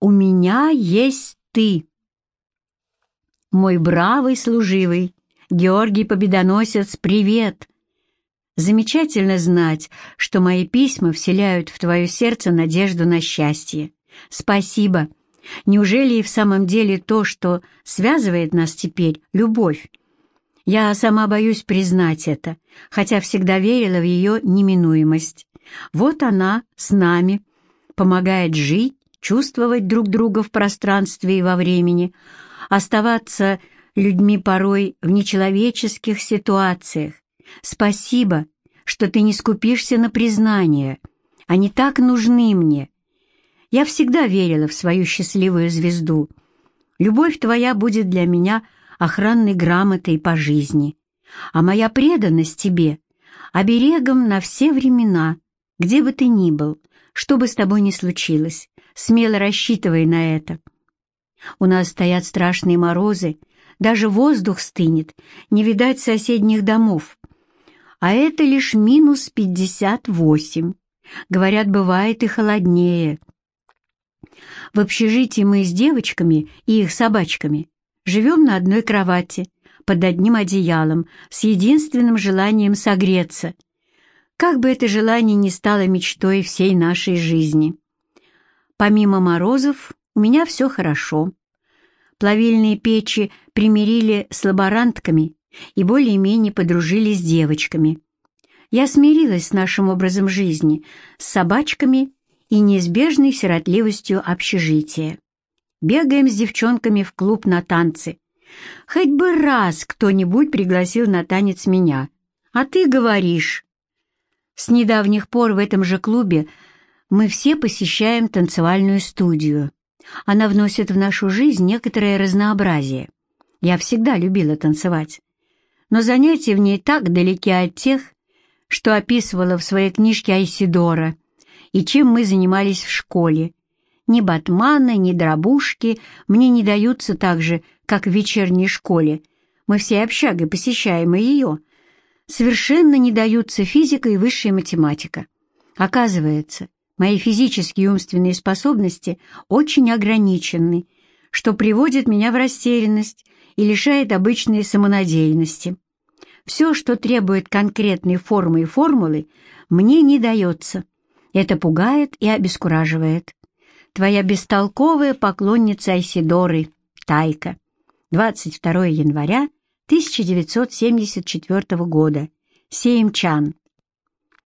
у меня есть ты. Мой бравый служивый, Георгий Победоносец, привет! Замечательно знать, что мои письма вселяют в твое сердце надежду на счастье. Спасибо. Неужели и в самом деле то, что связывает нас теперь, любовь? Я сама боюсь признать это, хотя всегда верила в ее неминуемость. Вот она с нами, помогает жить, чувствовать друг друга в пространстве и во времени, оставаться людьми порой в нечеловеческих ситуациях. Спасибо, что ты не скупишься на признание. Они так нужны мне. Я всегда верила в свою счастливую звезду. Любовь твоя будет для меня охранной грамотой по жизни, а моя преданность тебе — оберегом на все времена, где бы ты ни был, что бы с тобой ни случилось, смело рассчитывай на это. У нас стоят страшные морозы, даже воздух стынет, не видать соседних домов. А это лишь минус пятьдесят восемь. Говорят, бывает и холоднее. В общежитии мы с девочками и их собачками живем на одной кровати, под одним одеялом, с единственным желанием согреться. Как бы это желание ни стало мечтой всей нашей жизни. Помимо морозов, у меня все хорошо. Плавильные печи примирили с лаборантками и более-менее подружились с девочками. Я смирилась с нашим образом жизни, с собачками и неизбежной сиротливостью общежития. Бегаем с девчонками в клуб на танцы. Хоть бы раз кто-нибудь пригласил на танец меня. А ты говоришь. С недавних пор в этом же клубе мы все посещаем танцевальную студию. Она вносит в нашу жизнь некоторое разнообразие. Я всегда любила танцевать. Но занятия в ней так далеки от тех, что описывала в своей книжке Айсидора, и чем мы занимались в школе. Ни батманы, ни дробушки мне не даются так же, как в вечерней школе. Мы все общагой посещаем и ее. Совершенно не даются физика и высшая математика. Оказывается, Мои физические и умственные способности очень ограничены, что приводит меня в растерянность и лишает обычной самонадеянности. Все, что требует конкретной формы и формулы, мне не дается. Это пугает и обескураживает. Твоя бестолковая поклонница Айсидоры, Тайка. 22 января 1974 года. Сеймчан.